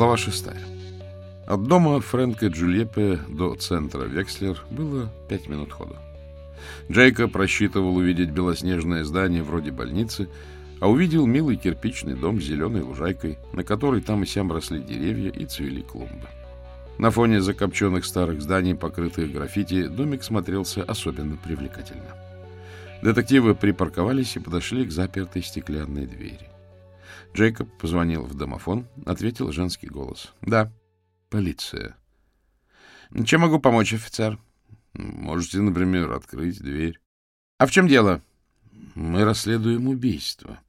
Глава шестая. От дома Фрэнка Джульеппе до центра Векслер было пять минут хода. Джейкоб рассчитывал увидеть белоснежное здание вроде больницы, а увидел милый кирпичный дом с зеленой лужайкой, на которой там и сям росли деревья и цвели клумбы. На фоне закопченных старых зданий, покрытых граффити, домик смотрелся особенно привлекательно. Детективы припарковались и подошли к запертой стеклянной двери. Джейкоб позвонил в домофон, ответил женский голос. — Да, полиция. — Чем могу помочь, офицер? — Можете, например, открыть дверь. — А в чем дело? — Мы расследуем убийство.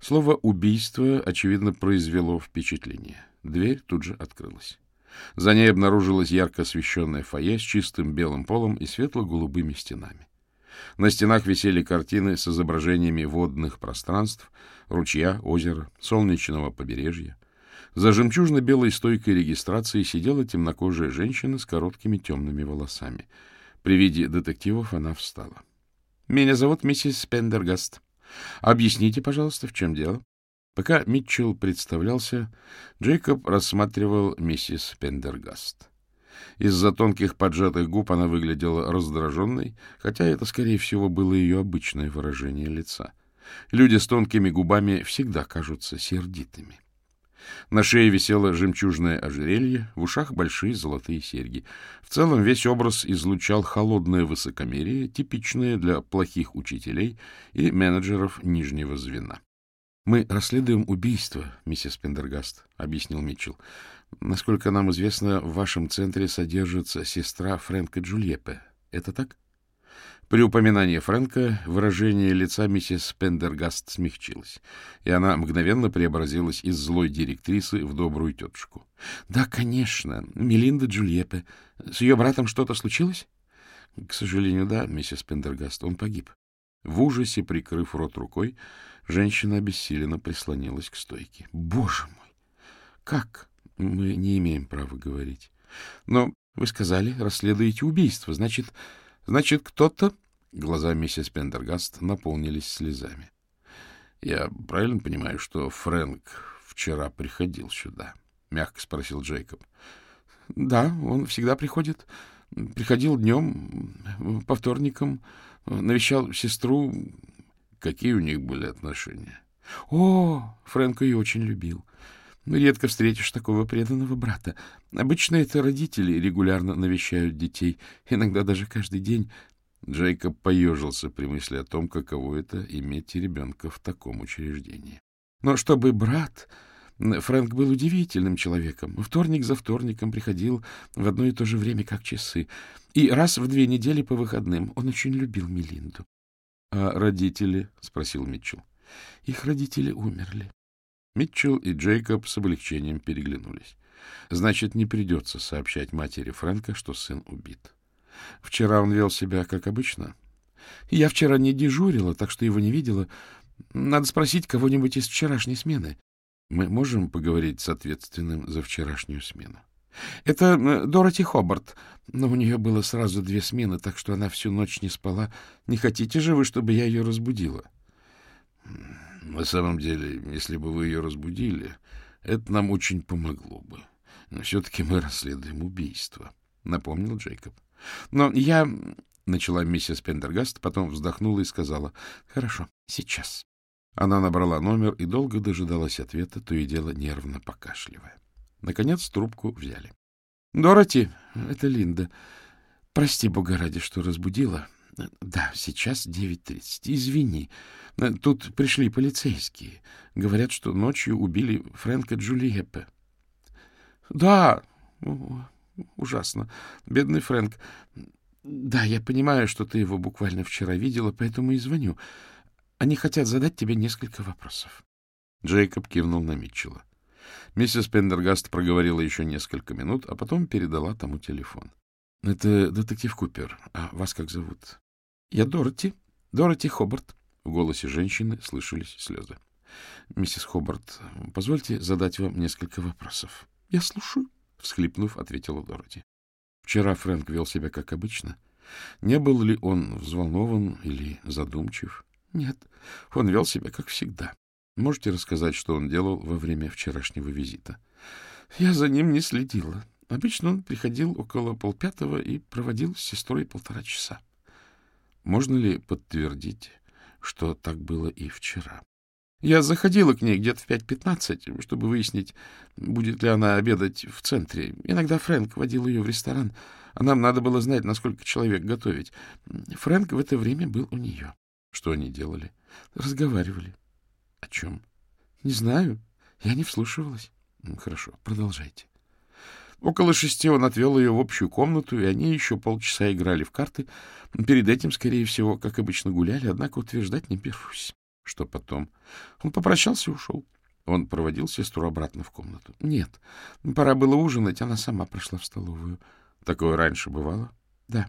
Слово «убийство», очевидно, произвело впечатление. Дверь тут же открылась. За ней обнаружилось ярко освещенное фойе с чистым белым полом и светло-голубыми стенами. На стенах висели картины с изображениями водных пространств, ручья, озера, солнечного побережья. За жемчужно-белой стойкой регистрации сидела темнокожая женщина с короткими темными волосами. При виде детективов она встала. — Меня зовут миссис Пендергаст. Объясните, пожалуйста, в чем дело? Пока Митчелл представлялся, Джейкоб рассматривал миссис Пендергаст. Из-за тонких поджатых губ она выглядела раздраженной, хотя это, скорее всего, было ее обычное выражение лица. Люди с тонкими губами всегда кажутся сердитыми. На шее висело жемчужное ожерелье, в ушах большие золотые серьги. В целом весь образ излучал холодное высокомерие, типичное для плохих учителей и менеджеров нижнего звена. — Мы расследуем убийство, миссис Пендергаст, — объяснил Митчелл. — Насколько нам известно, в вашем центре содержится сестра Фрэнка Джульеппе. Это так? При упоминании Фрэнка выражение лица миссис Пендергаст смягчилось, и она мгновенно преобразилась из злой директрисы в добрую тетушку. — Да, конечно, Мелинда Джульеппе. С ее братом что-то случилось? — К сожалению, да, миссис Пендергаст, он погиб. В ужасе, прикрыв рот рукой, женщина обессиленно прислонилась к стойке. — Боже мой! Как? Мы не имеем права говорить. Но вы сказали, расследуете убийство. Значит, значит, кто-то... Глаза миссис Пендергаст наполнились слезами. — Я правильно понимаю, что Фрэнк вчера приходил сюда? — мягко спросил Джейкоб. — Да, он всегда приходит. Приходил днем, по вторникам, навещал сестру. Какие у них были отношения? О, Фрэнк ее очень любил. Редко встретишь такого преданного брата. Обычно это родители регулярно навещают детей, иногда даже каждый день. Джейкоб поежился при мысли о том, каково это иметь ребенка в таком учреждении. Но чтобы брат... Фрэнк был удивительным человеком. Вторник за вторником приходил в одно и то же время, как часы. И раз в две недели по выходным. Он очень любил Мелинду. — А родители? — спросил Митчелл. — Их родители умерли. Митчелл и Джейкоб с облегчением переглянулись. Значит, не придется сообщать матери Фрэнка, что сын убит. Вчера он вел себя как обычно. Я вчера не дежурила, так что его не видела. Надо спросить кого-нибудь из вчерашней смены. Мы можем поговорить с ответственным за вчерашнюю смену? Это э, Дороти Хобарт, но у нее было сразу две смены, так что она всю ночь не спала. Не хотите же вы, чтобы я ее разбудила? На самом деле, если бы вы ее разбудили, это нам очень помогло бы. Но все-таки мы расследуем убийство, — напомнил Джейкоб. Но я... — начала миссис Пендергаст, потом вздохнула и сказала. — Хорошо, сейчас. Она набрала номер и долго дожидалась ответа, то и дело нервно покашливая. Наконец трубку взяли. — Дороти, это Линда. Прости, бога ради, что разбудила. Да, сейчас девять тридцать. Извини. Тут пришли полицейские. Говорят, что ночью убили Фрэнка Джульеппе. — Да, ужасно. Бедный Фрэнк. Да, я понимаю, что ты его буквально вчера видела, поэтому и звоню. Они хотят задать тебе несколько вопросов. Джейкоб кивнул на Митчелла. Миссис Пендергаст проговорила еще несколько минут, а потом передала тому телефон. — Это детектив Купер. А вас как зовут? — Я Дороти. Дороти Хобарт. В голосе женщины слышались слезы. — Миссис Хобарт, позвольте задать вам несколько вопросов. — Я слушаю, — всхлипнув, ответила Дороти. — Вчера Фрэнк вел себя как обычно. Не был ли он взволнован или задумчив? — Нет, он вел себя как всегда. Можете рассказать, что он делал во время вчерашнего визита? Я за ним не следила. Обычно он приходил около полпятого и проводил с сестрой полтора часа. Можно ли подтвердить, что так было и вчера? Я заходила к ней где-то в 5.15, чтобы выяснить, будет ли она обедать в центре. Иногда Фрэнк водил ее в ресторан, а нам надо было знать, насколько человек готовить. Фрэнк в это время был у нее. Что они делали? Разговаривали. О чем? Не знаю. Я не вслушивалась. Хорошо, продолжайте. Около шести он отвел ее в общую комнату, и они еще полчаса играли в карты. Перед этим, скорее всего, как обычно, гуляли, однако утверждать не берусь. Что потом? Он попрощался и ушел. Он проводил сестру обратно в комнату? Нет. Пора было ужинать, она сама прошла в столовую. Такое раньше бывало? Да.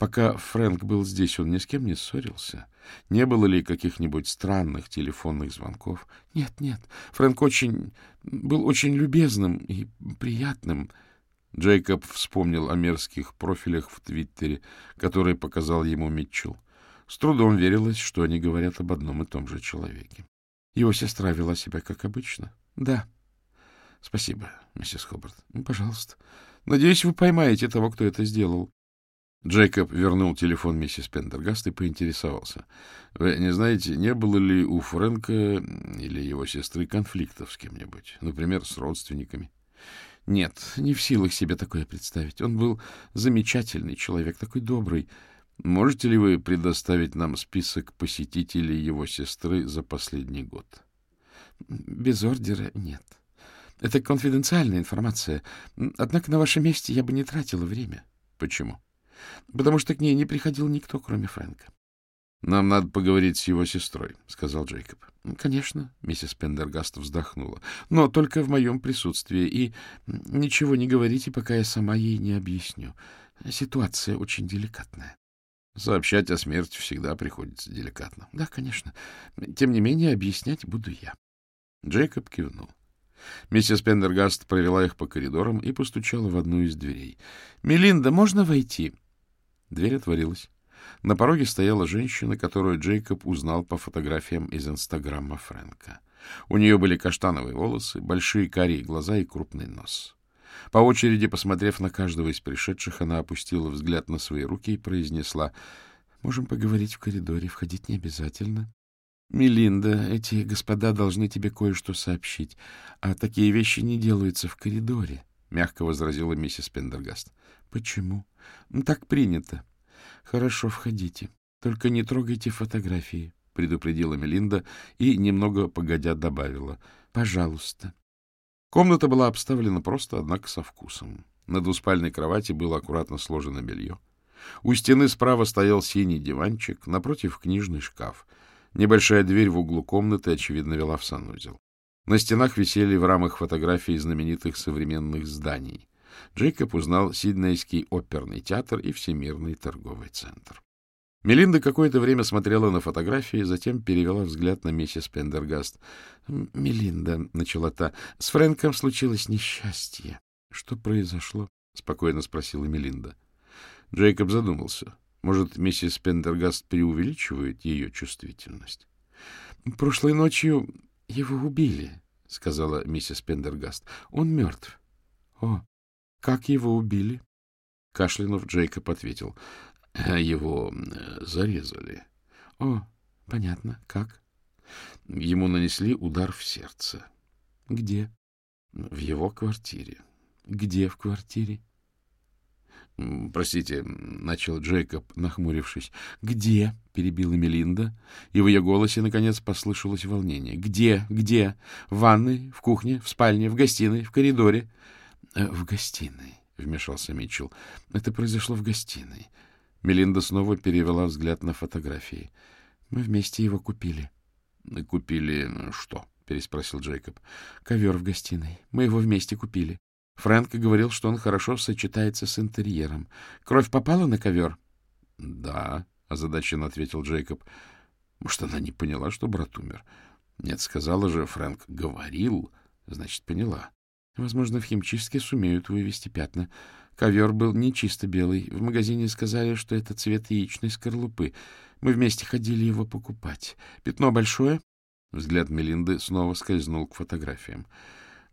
Пока Фрэнк был здесь, он ни с кем не ссорился? Не было ли каких-нибудь странных телефонных звонков? Нет, нет. Фрэнк очень... был очень любезным и приятным. Джейкоб вспомнил о мерзких профилях в Твиттере, которые показал ему Митчелл. С трудом верилось, что они говорят об одном и том же человеке. Его сестра вела себя как обычно? Да. Спасибо, миссис Хобарт. Пожалуйста. Надеюсь, вы поймаете того, кто это сделал. Джейкоб вернул телефон миссис Пендергаст и поинтересовался. — Вы не знаете, не было ли у Фрэнка или его сестры конфликтов с кем-нибудь? Например, с родственниками? — Нет, не в силах себе такое представить. Он был замечательный человек, такой добрый. Можете ли вы предоставить нам список посетителей его сестры за последний год? Без ордера нет. Это конфиденциальная информация. Однако на вашем месте я бы не тратила время. Почему? Потому что к ней не приходил никто, кроме Фрэнка. Нам надо поговорить с его сестрой, сказал Джейкоб. Конечно, миссис Пендергаст вздохнула. Но только в моем присутствии. И ничего не говорите, пока я сама ей не объясню. Ситуация очень деликатная. Сообщать о смерти всегда приходится деликатно. Да, конечно. Тем не менее, объяснять буду я. Джейкоб кивнул. Миссис Пендергаст провела их по коридорам и постучала в одну из дверей. — Мелинда, можно войти? Дверь отворилась. На пороге стояла женщина, которую Джейкоб узнал по фотографиям из Инстаграма Фрэнка. У нее были каштановые волосы, большие карие глаза и крупный нос. По очереди, посмотрев на каждого из пришедших, она опустила взгляд на свои руки и произнесла, «Можем поговорить в коридоре, входить не обязательно». «Мелинда, эти господа должны тебе кое-что сообщить, а такие вещи не делаются в коридоре», — мягко возразила миссис Пендергаст. «Почему?» «Так принято». «Хорошо, входите. Только не трогайте фотографии», — предупредила Мелинда и, немного погодя, добавила. «Пожалуйста». Комната была обставлена просто, однако со вкусом. На двуспальной кровати было аккуратно сложено белье. У стены справа стоял синий диванчик, напротив — книжный шкаф. Небольшая дверь в углу комнаты, очевидно, вела в санузел. На стенах висели в рамах фотографии знаменитых современных зданий. Джейкоб узнал Сиднейский оперный театр и Всемирный торговый центр. Мелинда какое-то время смотрела на фотографии, затем перевела взгляд на миссис Пендергаст. — Мелинда, — начала та, — с Фрэнком случилось несчастье. — Что произошло? — спокойно спросила Мелинда. Джейкоб задумался. Может, миссис Пендергаст преувеличивает ее чувствительность? — Прошлой ночью его убили, — сказала миссис Пендергаст. — Он мертв. — О, как его убили? Кашлянув, Джейкоб ответил. Его зарезали. О, понятно. Как? Ему нанесли удар в сердце. Где? В его квартире. Где в квартире? Простите, начал Джейкоб, нахмурившись. Где? перебила Мелинда, и в ее голосе наконец послышалось волнение. Где? Где? В ванной, в кухне, в спальне, в гостиной, в коридоре. Э, в гостиной, вмешался Митчелл. Это произошло в гостиной. Мелинда снова перевела взгляд на фотографии. — Мы вместе его купили. — Купили что? — переспросил Джейкоб. — Ковер в гостиной. Мы его вместе купили. Фрэнк говорил, что он хорошо сочетается с интерьером. Кровь попала на ковер? — Да, — озадаченно ответил Джейкоб. Может, она не поняла, что брат умер? Нет, сказала же, Фрэнк говорил, значит, поняла. Возможно, в химчистке сумеют вывести пятна. Ковер был не чисто белый. В магазине сказали, что это цвет яичной скорлупы. Мы вместе ходили его покупать. Пятно большое? Взгляд Мелинды снова скользнул к фотографиям.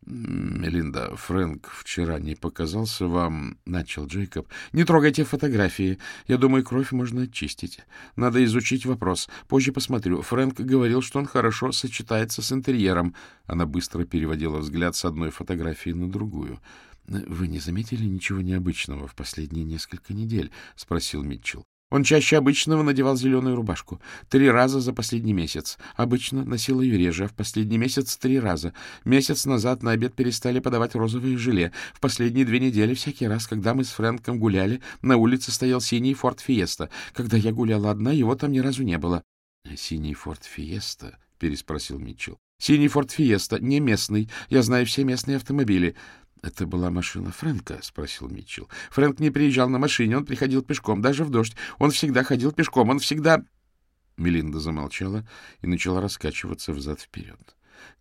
Мелинда, Фрэнк вчера не показался вам, — начал Джейкоб. — Не трогайте фотографии. Я думаю, кровь можно очистить. Надо изучить вопрос. Позже посмотрю. Фрэнк говорил, что он хорошо сочетается с интерьером. Она быстро переводила взгляд с одной фотографии на другую. — Вы не заметили ничего необычного в последние несколько недель? — спросил Митчелл. Он чаще обычного надевал зеленую рубашку. Три раза за последний месяц. Обычно носил ее реже, а в последний месяц три раза. Месяц назад на обед перестали подавать розовые желе. В последние две недели всякий раз, когда мы с Фрэнком гуляли, на улице стоял синий Форд Фиеста. Когда я гуляла одна, его там ни разу не было. — Синий Форд Фиеста? — переспросил Митчелл. — Синий Форд Фиеста, не местный. Я знаю все местные автомобили. — Это была машина Фрэнка? — спросил Митчелл. — Фрэнк не приезжал на машине, он приходил пешком, даже в дождь. Он всегда ходил пешком, он всегда... Мелинда замолчала и начала раскачиваться взад-вперед.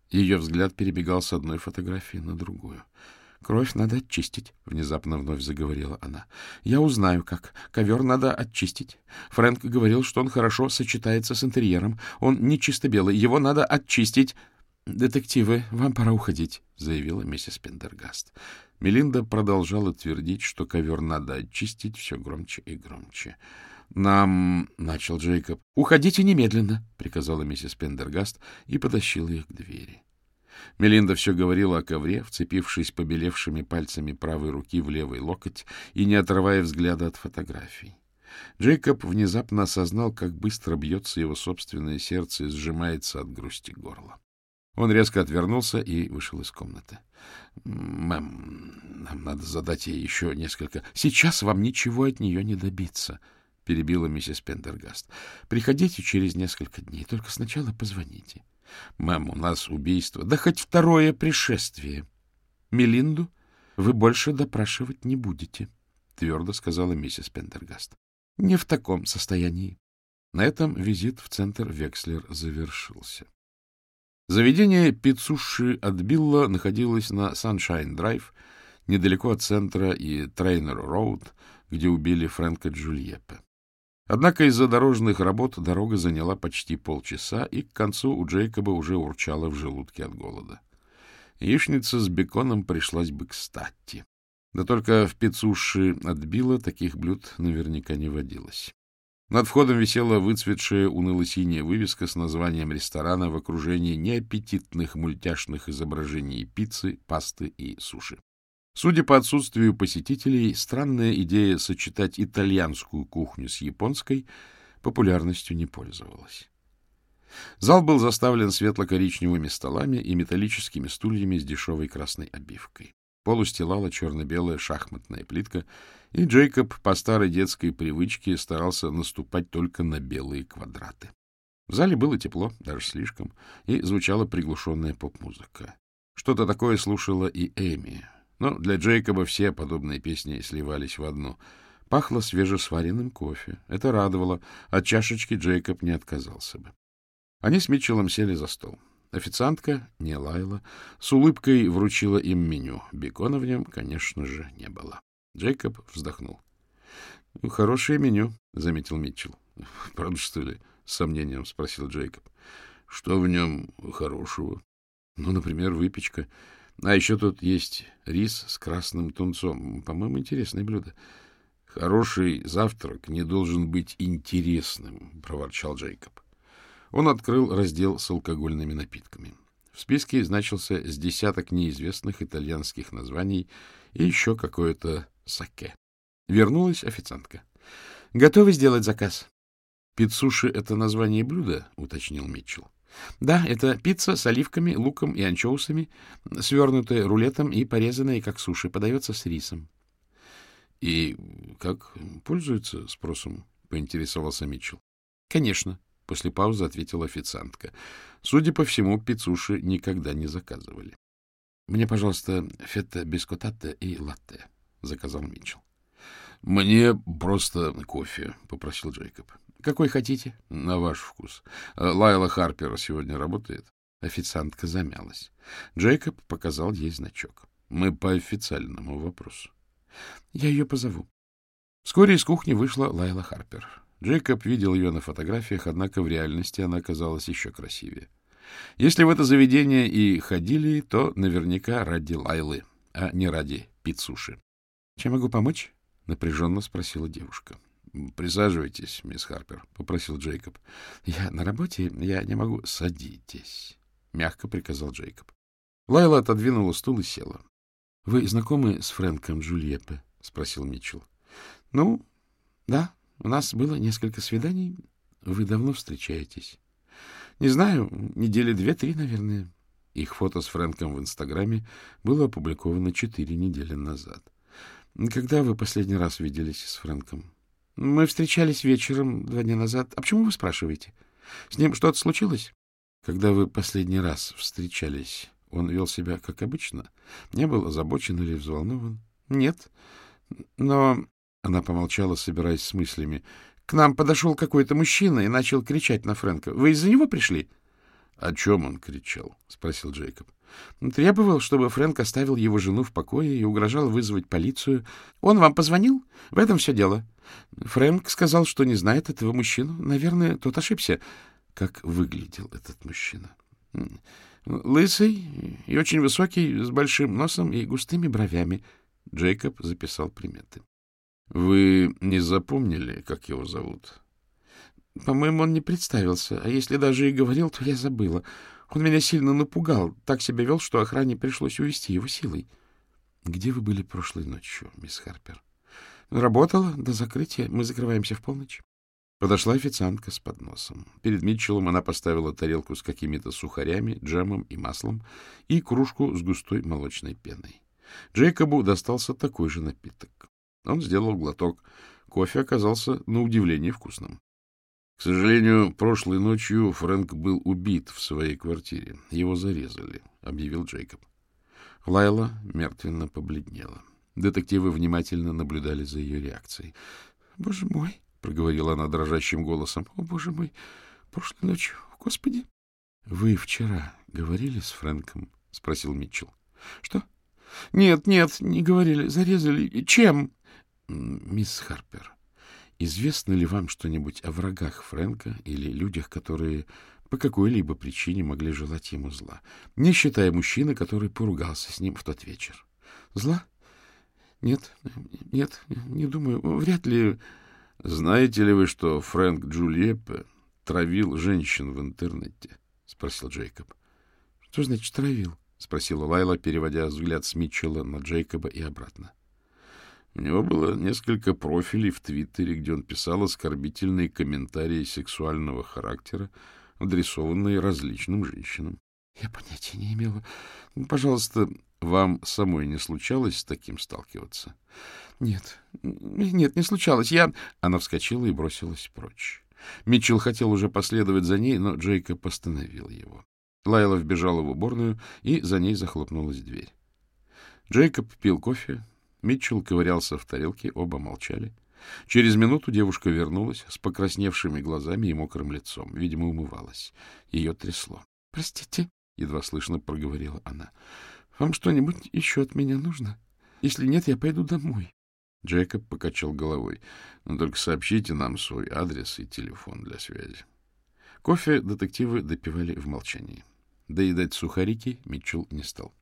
Ее взгляд перебегал с одной фотографии на другую. — Кровь надо очистить, — внезапно вновь заговорила она. — Я узнаю, как. Ковер надо очистить. Фрэнк говорил, что он хорошо сочетается с интерьером. Он не чисто белый, его надо очистить. — Детективы, вам пора уходить, — заявила миссис Пендергаст. Мелинда продолжала твердить, что ковер надо очистить все громче и громче. — Нам... — начал Джейкоб. — Уходите немедленно, — приказала миссис Пендергаст и потащила их к двери. Мелинда все говорила о ковре, вцепившись побелевшими пальцами правой руки в левый локоть и не отрывая взгляда от фотографий. Джейкоб внезапно осознал, как быстро бьется его собственное сердце и сжимается от грусти горла. Он резко отвернулся и вышел из комнаты. — Мэм, нам надо задать ей еще несколько... — Сейчас вам ничего от нее не добиться, — перебила миссис Пендергаст. — Приходите через несколько дней, только сначала позвоните. — Мэм, у нас убийство. Да хоть второе пришествие. — Мелинду вы больше допрашивать не будете, — твердо сказала миссис Пендергаст. — Не в таком состоянии. На этом визит в центр Векслер завершился. Заведение пиццуши от Билла находилось на Саншайн-драйв, недалеко от центра и Трейнер-роуд, где убили Фрэнка Джульеппе. Однако из-за дорожных работ дорога заняла почти полчаса, и к концу у Джейкоба уже урчало в желудке от голода. Яичница с беконом пришлась бы кстати. Да только в пиццуши от таких блюд наверняка не водилось. Над входом висела выцветшая уныло-синяя вывеска с названием ресторана в окружении неаппетитных мультяшных изображений пиццы, пасты и суши. Судя по отсутствию посетителей, странная идея сочетать итальянскую кухню с японской популярностью не пользовалась. Зал был заставлен светло-коричневыми столами и металлическими стульями с дешевой красной обивкой. Пол устилала черно-белая шахматная плитка, и Джейкоб по старой детской привычке старался наступать только на белые квадраты. В зале было тепло, даже слишком, и звучала приглушенная поп-музыка. Что-то такое слушала и Эми, но для Джейкоба все подобные песни сливались в одну. Пахло свежесваренным кофе. Это радовало, от чашечки Джейкоб не отказался бы. Они с Митчеллом сели за стол. Официантка, не лаяла, с улыбкой вручила им меню. Бекона в нем, конечно же, не было. Джейкоб вздохнул. — Хорошее меню, — заметил Митчелл. — Правда, что ли? — с сомнением спросил Джейкоб. — Что в нем хорошего? — Ну, например, выпечка. А еще тут есть рис с красным тунцом. По-моему, интересное блюдо. — Хороший завтрак не должен быть интересным, — проворчал Джейкоб. Он открыл раздел с алкогольными напитками. В списке значился с десяток неизвестных итальянских названий и еще какое-то саке. Вернулась официантка. — Готовы сделать заказ? — Пиццуши — это название блюда, — уточнил Митчелл. — Да, это пицца с оливками, луком и анчоусами, свернутая рулетом и порезанная, как суши, подается с рисом. — И как пользуется спросом? — поинтересовался Митчелл. — Конечно, После паузы ответила официантка. Судя по всему, пиццуши никогда не заказывали. — Мне, пожалуйста, фета бискотата и латте, — заказал Митчелл. — Мне просто кофе, — попросил Джейкоб. — Какой хотите? — На ваш вкус. Лайла Харпер сегодня работает? Официантка замялась. Джейкоб показал ей значок. — Мы по официальному вопросу. — Я ее позову. Вскоре из кухни вышла Лайла Харпер. Джейкоб видел ее на фотографиях, однако в реальности она казалась еще красивее. Если в это заведение и ходили, то наверняка ради Лайлы, а не ради пиццуши. — Чем могу помочь? — напряженно спросила девушка. — Присаживайтесь, мисс Харпер, — попросил Джейкоб. — Я на работе, я не могу... — Садитесь, — мягко приказал Джейкоб. Лайла отодвинула стул и села. — Вы знакомы с Фрэнком Джульеппе? — спросил Митчелл. — Ну, да, у нас было несколько свиданий. Вы давно встречаетесь? — Не знаю, недели две-три, наверное. Их фото с Фрэнком в Инстаграме было опубликовано четыре недели назад. — Когда вы последний раз виделись с Фрэнком? — Мы встречались вечером два дня назад. А почему вы спрашиваете? С ним что-то случилось? — Когда вы последний раз встречались, он вел себя как обычно? Не был озабочен или взволнован? — Нет. Но... Она помолчала, собираясь с мыслями. К нам подошел какой-то мужчина и начал кричать на Фрэнка. Вы из-за него пришли? — О чем он кричал? — спросил Джейкоб. — Требовал, чтобы Фрэнк оставил его жену в покое и угрожал вызвать полицию. Он вам позвонил? В этом все дело. Фрэнк сказал, что не знает этого мужчину. Наверное, тот ошибся. Как выглядел этот мужчина? Лысый и очень высокий, с большим носом и густыми бровями. Джейкоб записал приметы. — Вы не запомнили, как его зовут? — По-моему, он не представился, а если даже и говорил, то я забыла. Он меня сильно напугал, так себя вел, что охране пришлось увести его силой. — Где вы были прошлой ночью, мисс Харпер? — Работала до закрытия. Мы закрываемся в полночь. Подошла официантка с подносом. Перед Митчеллом она поставила тарелку с какими-то сухарями, джемом и маслом и кружку с густой молочной пеной. Джейкобу достался такой же напиток. Он сделал глоток. Кофе оказался на удивление вкусным. К сожалению, прошлой ночью Фрэнк был убит в своей квартире. Его зарезали, — объявил Джейкоб. Лайла мертвенно побледнела. Детективы внимательно наблюдали за ее реакцией. — Боже мой! — проговорила она дрожащим голосом. — О, боже мой! Прошлой ночью! Господи! — Вы вчера говорили с Фрэнком? — спросил Митчелл. — Что? — Нет, нет, не говорили. Зарезали. Чем? Мисс Харпер, известно ли вам что-нибудь о врагах Фрэнка или людях, которые по какой-либо причине могли желать ему зла, не считая мужчины, который поругался с ним в тот вечер? Зла? Нет, нет, не думаю. Вряд ли... Знаете ли вы, что Фрэнк Джульеппе травил женщин в интернете? — спросил Джейкоб. — Что значит травил? — спросила Лайла, переводя взгляд с Митчелла на Джейкоба и обратно. У него было несколько профилей в Твиттере, где он писал оскорбительные комментарии сексуального характера, адресованные различным женщинам. — Я понятия не имела. Пожалуйста, вам самой не случалось с таким сталкиваться? — Нет, нет, не случалось. Я... Она вскочила и бросилась прочь. Митчелл хотел уже последовать за ней, но Джейкоб остановил его. Лайла вбежала в уборную, и за ней захлопнулась дверь. Джейкоб пил кофе, Митчелл ковырялся в тарелке, оба молчали. Через минуту девушка вернулась с покрасневшими глазами и мокрым лицом. Видимо, умывалась. Ее трясло. — Простите, — едва слышно проговорила она. — Вам что-нибудь еще от меня нужно? Если нет, я пойду домой. Джейкоб покачал головой. — Но только сообщите нам свой адрес и телефон для связи. Кофе детективы допивали в молчании. Доедать сухарики Митчелл не стал.